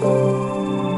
Música